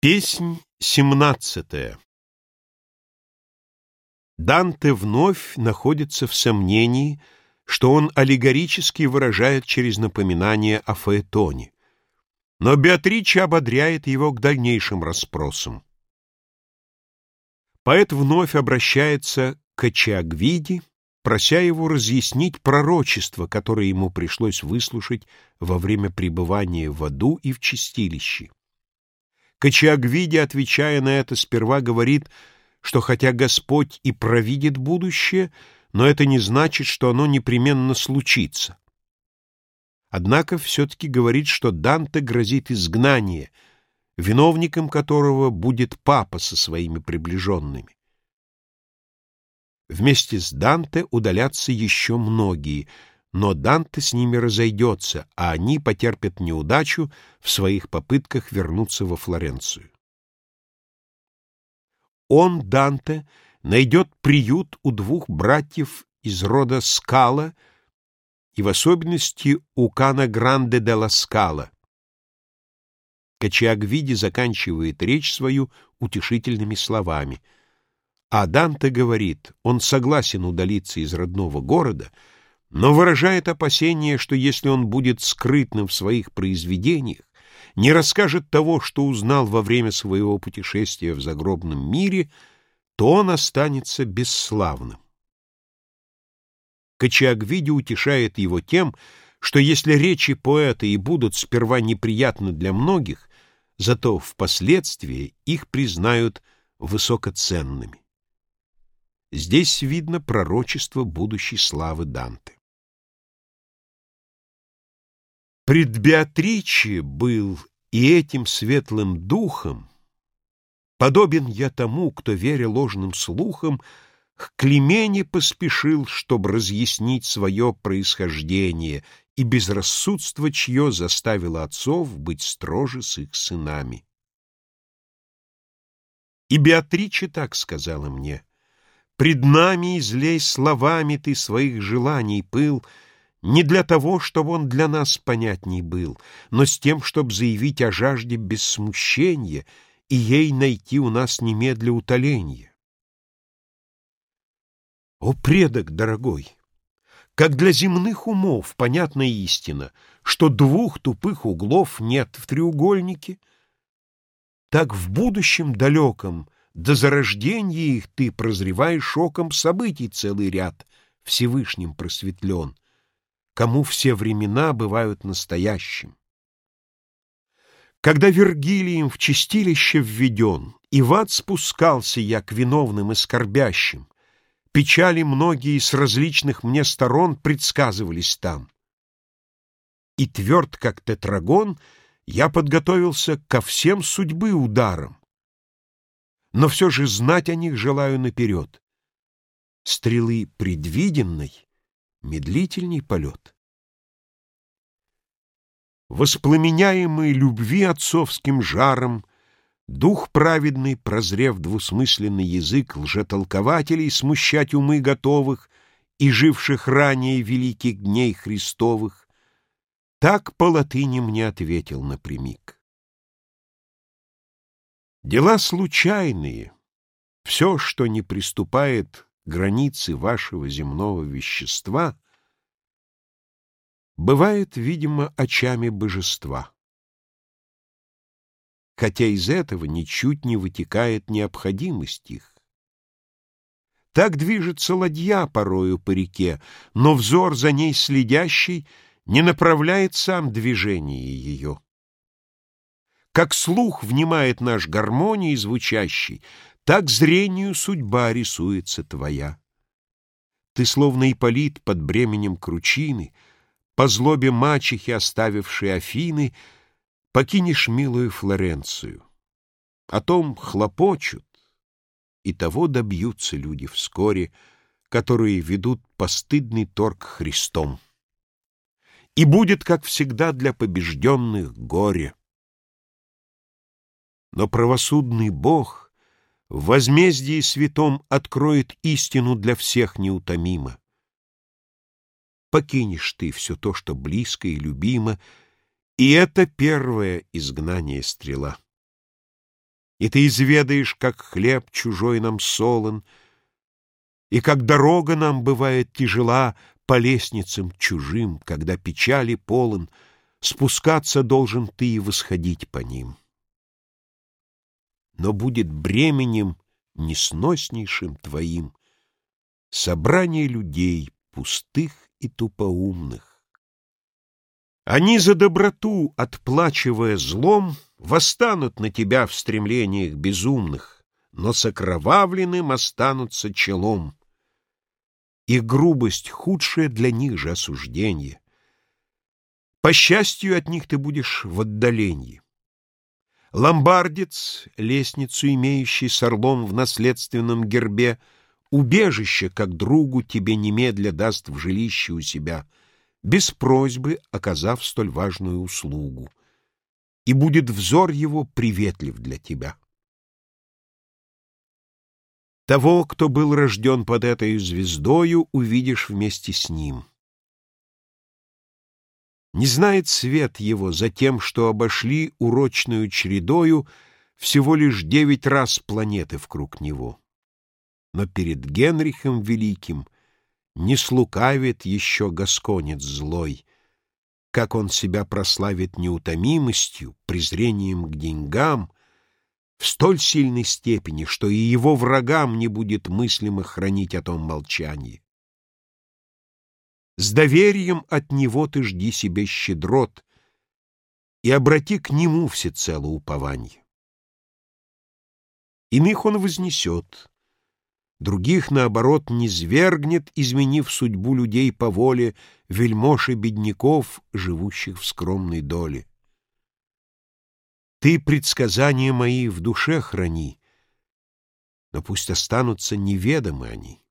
Песнь семнадцатая Данте вновь находится в сомнении, что он аллегорически выражает через напоминание о Фаэтоне. Но Беатрича ободряет его к дальнейшим расспросам. Поэт вновь обращается к Ачиагвиди, прося его разъяснить пророчество, которое ему пришлось выслушать во время пребывания в аду и в чистилище. Качиагвиди, отвечая на это, сперва говорит, что хотя Господь и провидит будущее, но это не значит, что оно непременно случится. Однако все-таки говорит, что Данте грозит изгнание, виновником которого будет папа со своими приближенными. Вместе с Данте удалятся еще многие — но Данте с ними разойдется, а они потерпят неудачу в своих попытках вернуться во Флоренцию. Он, Данте, найдет приют у двух братьев из рода Скала и в особенности у Кана Гранде де ла Скала. Качиагвиди заканчивает речь свою утешительными словами. А Данте говорит, он согласен удалиться из родного города — но выражает опасение, что если он будет скрытным в своих произведениях, не расскажет того, что узнал во время своего путешествия в загробном мире, то он останется бесславным. Качиагвиди утешает его тем, что если речи поэта и будут сперва неприятны для многих, зато впоследствии их признают высокоценными. Здесь видно пророчество будущей славы Данте. Пред Беатриче был и этим светлым духом, Подобен я тому, кто, веря ложным слухам, К Клемене поспешил, чтобы разъяснить свое происхождение, И безрассудство чье заставило отцов Быть строже с их сынами. И Беатриче так сказала мне, «Пред нами излей словами ты своих желаний пыл, — не для того, чтобы он для нас понятней был, но с тем, чтобы заявить о жажде без смущения и ей найти у нас немедля утоление. О, предок дорогой! Как для земных умов понятна истина, что двух тупых углов нет в треугольнике, так в будущем далеком до зарождения их ты прозреваешь шоком событий целый ряд, Всевышним просветлен — кому все времена бывают настоящим. Когда Вергилием в чистилище введен, и в ад спускался я к виновным и скорбящим, печали многие с различных мне сторон предсказывались там. И тверд, как тетрагон, я подготовился ко всем судьбы ударам. Но все же знать о них желаю наперед. Стрелы предвиденной медлительней полет. Воспламеняемый любви отцовским жаром, Дух праведный, прозрев двусмысленный язык лжетолкователей, смущать умы готовых и живших ранее великих дней Христовых, так по латыни мне ответил напрямик. Дела случайные, все, что не приступает границы вашего земного вещества, бывает, видимо, очами божества. Хотя из этого ничуть не вытекает необходимость их. Так движется ладья порою по реке, но взор за ней следящий не направляет сам движение ее. Как слух внимает наш гармонии звучащий, так зрению судьба рисуется твоя. Ты, словно Ипполит под бременем кручины, По злобе мачехи, оставившей Афины, Покинешь милую Флоренцию. О том хлопочут, и того добьются люди вскоре, Которые ведут постыдный торг Христом. И будет, как всегда, для побежденных горе. Но правосудный Бог — в возмездии святом откроет истину для всех неутомимо. Покинешь ты все то, что близко и любимо, и это первое изгнание стрела. И ты изведаешь, как хлеб чужой нам солон, И как дорога нам бывает тяжела По лестницам чужим, когда печали полон, Спускаться должен ты и восходить по ним. Но будет бременем несноснейшим твоим Собрание людей пустых и тупоумных. Они за доброту, отплачивая злом, Восстанут на тебя в стремлениях безумных, Но с окровавленным останутся челом. И грубость — худшее для них же осуждение. По счастью, от них ты будешь в отдалении. Ломбардец, лестницу имеющий с орлом в наследственном гербе, Убежище, как другу, тебе немедля даст в жилище у себя, Без просьбы оказав столь важную услугу и будет взор его приветлив для тебя. Того, кто был рожден под этой звездою, увидишь вместе с ним. Не знает свет его за тем, что обошли урочную чередою всего лишь девять раз планеты в круг него. Но перед Генрихом Великим не слукавит еще гасконец злой, как он себя прославит неутомимостью, презрением к деньгам, в столь сильной степени, что и его врагам не будет мыслимо хранить о том молчании. С доверием от него ты жди себе щедрот и обрати к нему всецело упование. Иных он вознесет, других, наоборот, не свергнет, изменив судьбу людей по воле вельмож и бедняков, живущих в скромной доле. Ты предсказания мои в душе храни, но пусть останутся неведомы они.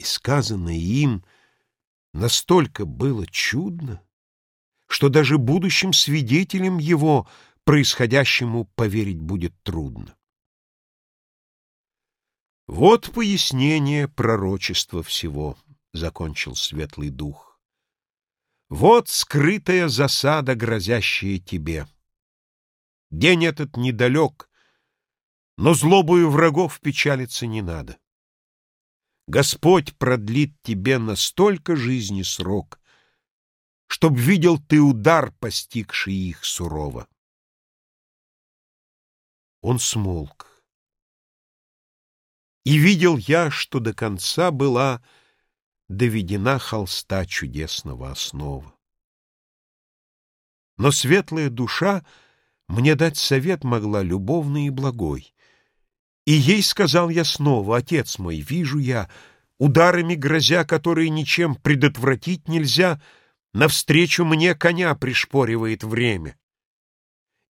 И сказанное им настолько было чудно, что даже будущим свидетелям его происходящему поверить будет трудно. Вот пояснение пророчества всего, — закончил светлый дух. Вот скрытая засада, грозящая тебе. День этот недалек, но злобою врагов печалиться не надо. Господь продлит тебе настолько жизни срок, Чтоб видел ты удар, постигший их сурово. Он смолк. И видел я, что до конца была доведена холста чудесного основа. Но светлая душа мне дать совет могла любовный и благой. И ей сказал я снова, «Отец мой, вижу я, ударами грозя, которые ничем предотвратить нельзя, навстречу мне коня пришпоривает время.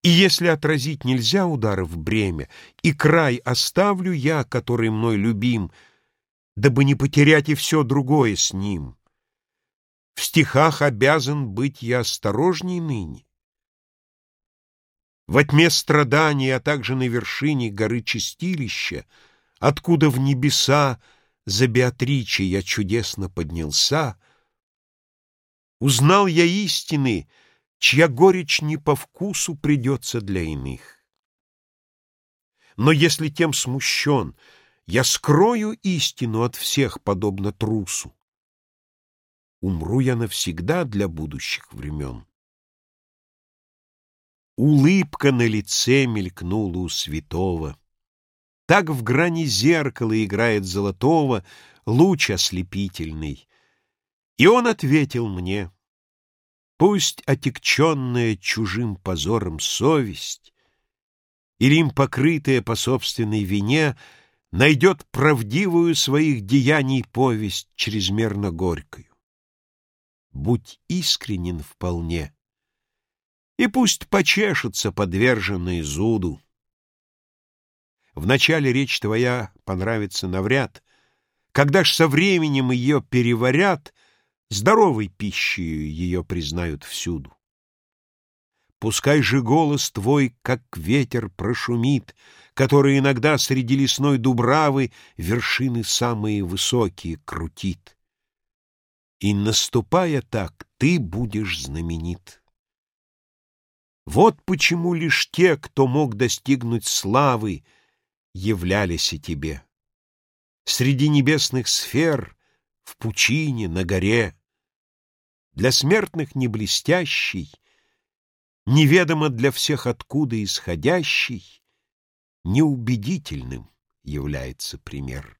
И если отразить нельзя удары в бремя, и край оставлю я, который мной любим, дабы не потерять и все другое с ним. В стихах обязан быть я осторожней ныне. Во тьме страданий, а также на вершине горы Чистилища, откуда в небеса за Беатриче я чудесно поднялся, узнал я истины, чья горечь не по вкусу придется для иных. Но если тем смущен, я скрою истину от всех, подобно трусу. Умру я навсегда для будущих времен. Улыбка на лице мелькнула у святого. Так в грани зеркала играет золотого луч ослепительный. И он ответил мне — Пусть отекченная чужим позором совесть или им покрытая по собственной вине найдет правдивую своих деяний повесть чрезмерно горькую. Будь искренен вполне, и пусть почешутся подверженные зуду. Вначале речь твоя понравится навряд, когда ж со временем ее переварят — Здоровой пищей ее признают всюду. Пускай же голос твой, как ветер, прошумит, который иногда среди лесной дубравы вершины самые высокие крутит. И, наступая так, ты будешь знаменит. Вот почему лишь те, кто мог достигнуть славы, являлись и тебе. Среди небесных сфер, в пучине, на горе, Для смертных не блестящий, Неведомо для всех откуда исходящий, Неубедительным является пример.